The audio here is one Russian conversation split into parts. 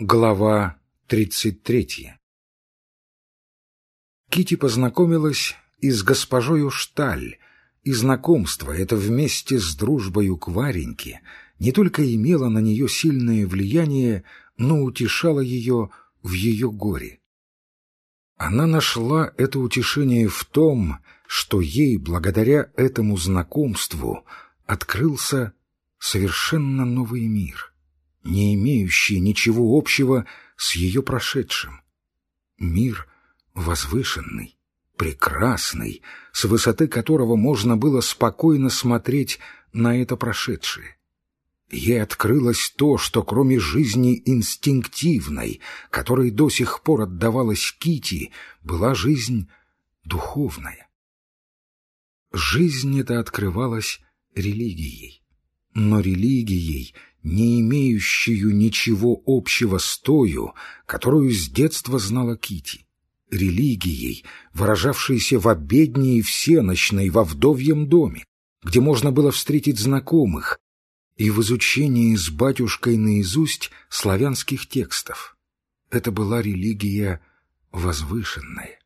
Глава 33 Кити познакомилась и с госпожою Шталь, и знакомство это вместе с дружбою к Вареньке не только имело на нее сильное влияние, но утешало ее в ее горе. Она нашла это утешение в том, что ей, благодаря этому знакомству, открылся совершенно новый мир — не имеющий ничего общего с ее прошедшим. Мир возвышенный, прекрасный, с высоты которого можно было спокойно смотреть на это прошедшее. Ей открылось то, что кроме жизни инстинктивной, которой до сих пор отдавалась Кити, была жизнь духовная. Жизнь эта открывалась религией, но религией не имеющую ничего общего с тою, которую с детства знала Кити, религией, выражавшейся в обедне и всеночной во вдовьем доме, где можно было встретить знакомых, и в изучении с батюшкой наизусть славянских текстов. Это была религия возвышенная,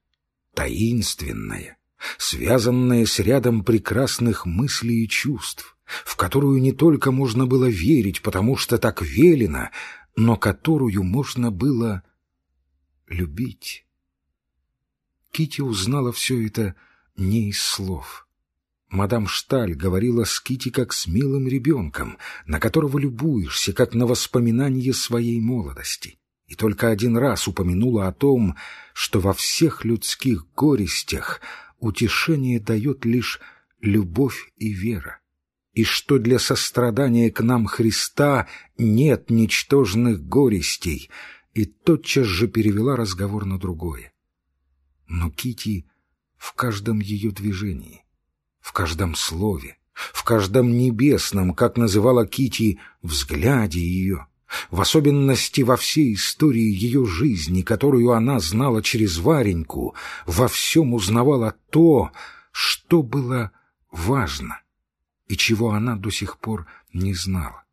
таинственная, связанная с рядом прекрасных мыслей и чувств, в которую не только можно было верить, потому что так велено, но которую можно было любить. Кити узнала все это не из слов. Мадам Шталь говорила с Кити как с милым ребенком, на которого любуешься, как на воспоминание своей молодости, и только один раз упомянула о том, что во всех людских горестях утешение дает лишь любовь и вера и что для сострадания к нам Христа нет ничтожных горестей, и тотчас же перевела разговор на другое. Но Кити в каждом ее движении, в каждом слове, в каждом небесном, как называла Кити, взгляде ее, в особенности во всей истории ее жизни, которую она знала через Вареньку, во всем узнавала то, что было важно — и чего она до сих пор не знала.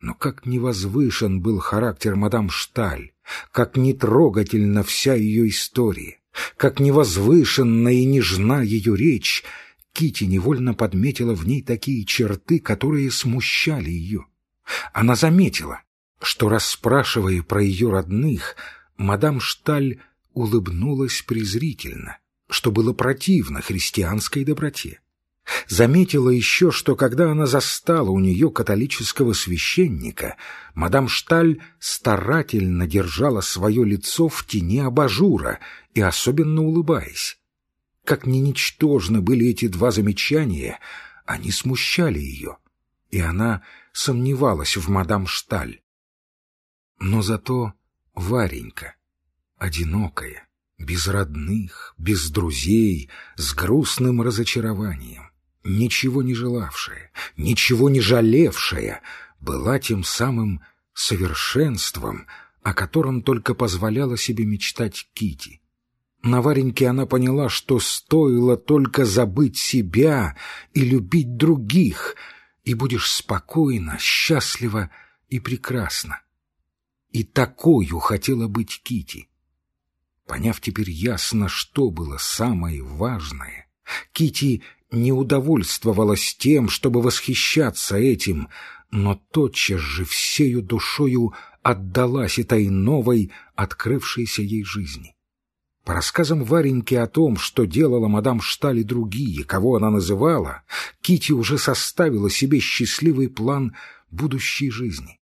Но как невозвышен был характер мадам Шталь, как нетрогательна вся ее история, как невозвышенна и нежна ее речь, Кити невольно подметила в ней такие черты, которые смущали ее. Она заметила, что, расспрашивая про ее родных, мадам Шталь улыбнулась презрительно, что было противно христианской доброте. Заметила еще, что когда она застала у нее католического священника, мадам Шталь старательно держала свое лицо в тени абажура и особенно улыбаясь. Как ни ничтожны были эти два замечания, они смущали ее, и она сомневалась в мадам Шталь. Но зато Варенька, одинокая, без родных, без друзей, с грустным разочарованием, ничего не желавшая, ничего не жалевшая, была тем самым совершенством, о котором только позволяла себе мечтать Кити. На Вареньке она поняла, что стоило только забыть себя и любить других, и будешь спокойно, счастлива и прекрасна. И такою хотела быть Кити. Поняв теперь ясно, что было самое важное, Кити не удовольствовалась тем, чтобы восхищаться этим, но тотчас же всею душою отдалась этой новой, открывшейся ей жизни. По рассказам Вареньки о том, что делала мадам Шталь и другие, кого она называла, Кити уже составила себе счастливый план будущей жизни.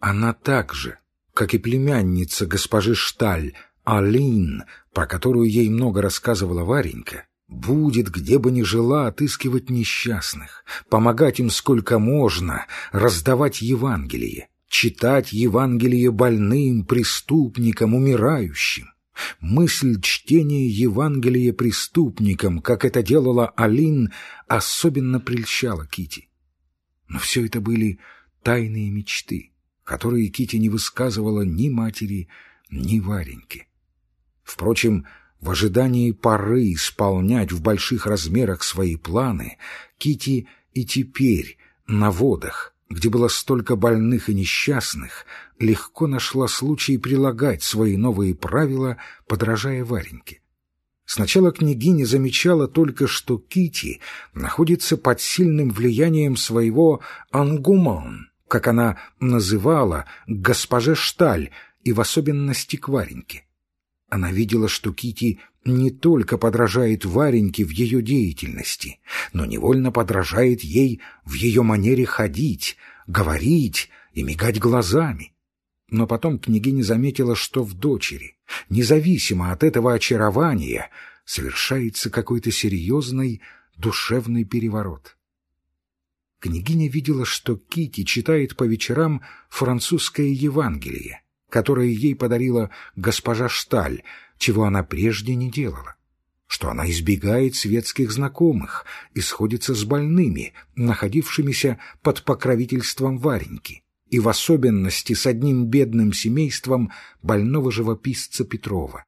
Она также, как и племянница госпожи Шталь, Алин, про которую ей много рассказывала Варенька, будет, где бы ни жила, отыскивать несчастных, помогать им сколько можно, раздавать Евангелие, читать Евангелие больным, преступникам, умирающим. Мысль чтения Евангелия преступникам, как это делала Алин, особенно прельщала Кити. Но все это были тайные мечты, которые Кити не высказывала ни матери, ни Вареньке. Впрочем, в ожидании поры исполнять в больших размерах свои планы, Кити и теперь на водах где было столько больных и несчастных, легко нашла случай прилагать свои новые правила, подражая Вареньке. Сначала княгиня замечала только, что Кити находится под сильным влиянием своего «ангуман», как она называла госпоже Шталь, и в особенности к Вареньке. Она видела, что Кити не только подражает Вареньке в ее деятельности, но невольно подражает ей в ее манере ходить, говорить и мигать глазами. Но потом княгиня заметила, что в дочери, независимо от этого очарования, совершается какой-то серьезный душевный переворот. Княгиня видела, что Кити читает по вечерам французское Евангелие, которое ей подарила госпожа Шталь, чего она прежде не делала что она избегает светских знакомых и сходится с больными, находившимися под покровительством Вареньки, и в особенности с одним бедным семейством больного живописца Петрова.